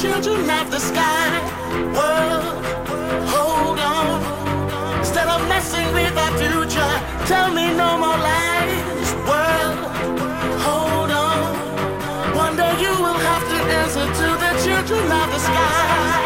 children of the sky. World, hold on. Instead of messing with our future, tell me no more lies. World, hold on. One day you will have to answer to the children of the sky.